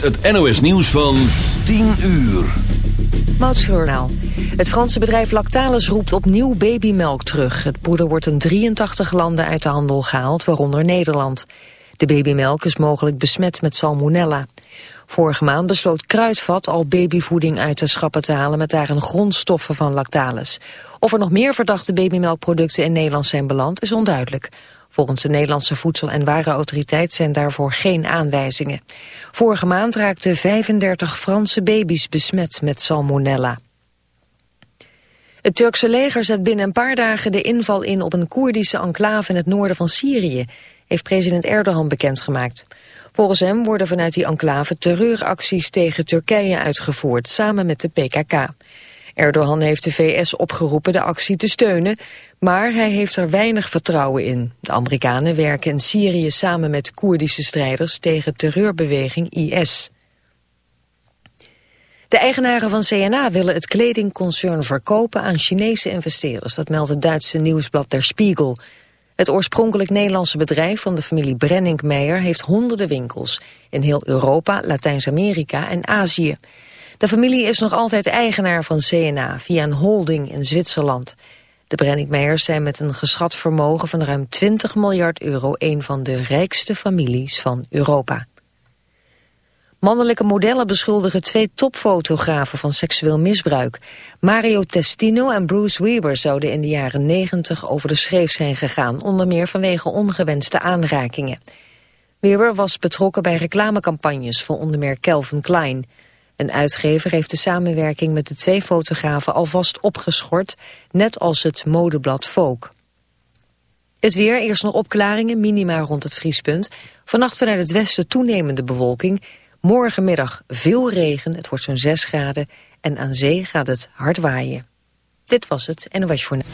het NOS nieuws van 10 uur. Moutschornaal. Het Franse bedrijf Lactalis roept opnieuw babymelk terug. Het poeder wordt in 83 landen uit de handel gehaald, waaronder Nederland. De babymelk is mogelijk besmet met salmonella. Vorige maand besloot Kruidvat al babyvoeding uit de schappen te halen met daarin grondstoffen van Lactalis. Of er nog meer verdachte babymelkproducten in Nederland zijn beland is onduidelijk. Volgens de Nederlandse Voedsel- en Warenautoriteit zijn daarvoor geen aanwijzingen. Vorige maand raakten 35 Franse baby's besmet met salmonella. Het Turkse leger zet binnen een paar dagen de inval in op een Koerdische enclave in het noorden van Syrië, heeft president Erdogan bekendgemaakt. Volgens hem worden vanuit die enclave terreuracties tegen Turkije uitgevoerd, samen met de PKK. Erdogan heeft de VS opgeroepen de actie te steunen, maar hij heeft er weinig vertrouwen in. De Amerikanen werken in Syrië samen met Koerdische strijders tegen terreurbeweging IS. De eigenaren van CNA willen het kledingconcern verkopen aan Chinese investeerders. Dat meldt het Duitse nieuwsblad Der Spiegel. Het oorspronkelijk Nederlandse bedrijf van de familie Brenninkmeijer heeft honderden winkels in heel Europa, Latijns-Amerika en Azië. De familie is nog altijd eigenaar van CNA via een holding in Zwitserland. De Brenninkmeijers zijn met een geschat vermogen van ruim 20 miljard euro een van de rijkste families van Europa. Mannelijke modellen beschuldigen twee topfotografen van seksueel misbruik. Mario Testino en Bruce Weber zouden in de jaren 90 over de schreef zijn gegaan, onder meer vanwege ongewenste aanrakingen. Weber was betrokken bij reclamecampagnes voor onder meer Calvin Klein. Een uitgever heeft de samenwerking met de twee fotografen alvast opgeschort, net als het modeblad Vogue. Het weer, eerst nog opklaringen, minima rond het vriespunt. Vannacht vanuit het westen toenemende bewolking. Morgenmiddag veel regen, het wordt zo'n 6 graden. En aan zee gaat het hard waaien. Dit was het NOS Journaal.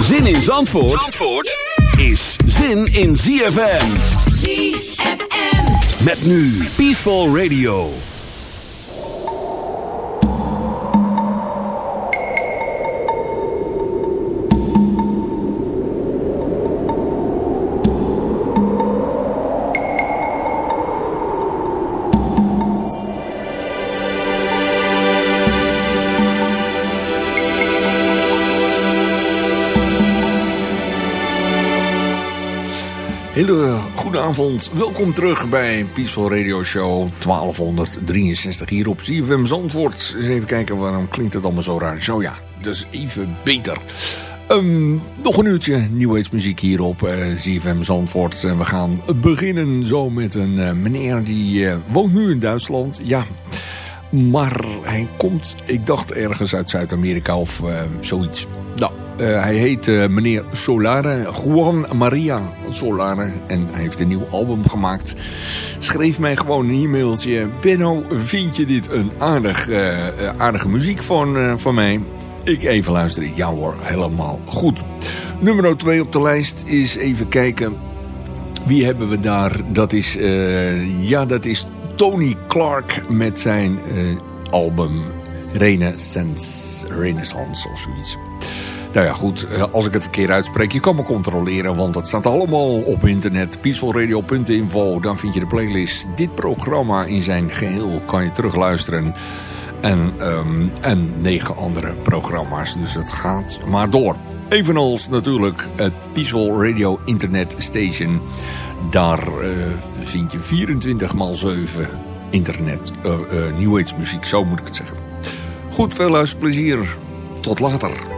Zin in Zandvoort, Zandvoort is zin in ZFM. ZFM. Met nu Peaceful Radio. Hele goede avond. Welkom terug bij Peaceful Radio Show 1263 hier op ZFM Zandvoort. Eens even kijken waarom klinkt het allemaal zo raar. Zo ja, dus even beter. Um, nog een uurtje nieuwheidsmuziek hier op uh, Zandvoort. En we gaan beginnen zo met een uh, meneer die uh, woont nu in Duitsland. Ja, maar hij komt, ik dacht ergens uit Zuid-Amerika of zoiets. Nou, uh, hij heet uh, meneer Solare, Juan Maria Solare. En hij heeft een nieuw album gemaakt. Schreef mij gewoon een e-mailtje. Benno, vind je dit een aardig, aardige muziek van, van mij? Ik even luisteren. Ja hoor, helemaal goed. Nummer 2 op de lijst is even kijken. Wie hebben we daar? Dat is, ja, dat is Tony Clark met zijn album Renaissance, Renaissance of zoiets. Nou ja, goed, als ik het verkeerd uitspreek, je kan me controleren, want het staat allemaal op internet. peacefulradio.info, dan vind je de playlist. Dit programma in zijn geheel kan je terugluisteren. En, um, en negen andere programma's, dus het gaat maar door. Evenals natuurlijk het Peaceful Radio Internet Station. Daar uh, vind je 24 x 7 internet, uh, New Age muziek, zo moet ik het zeggen. Goed, veel luisterplezier. Tot later.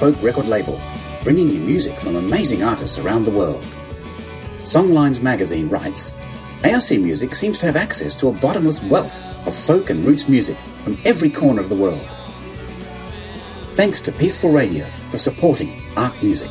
Folk record label, bringing you music from amazing artists around the world. Songlines magazine writes, ARC Music seems to have access to a bottomless wealth of folk and roots music from every corner of the world. Thanks to Peaceful Radio for supporting ARC Music.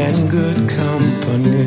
and good company.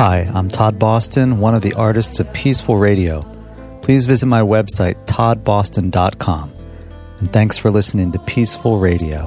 Hi, I'm Todd Boston, one of the artists of Peaceful Radio. Please visit my website, toddboston.com. And thanks for listening to Peaceful Radio.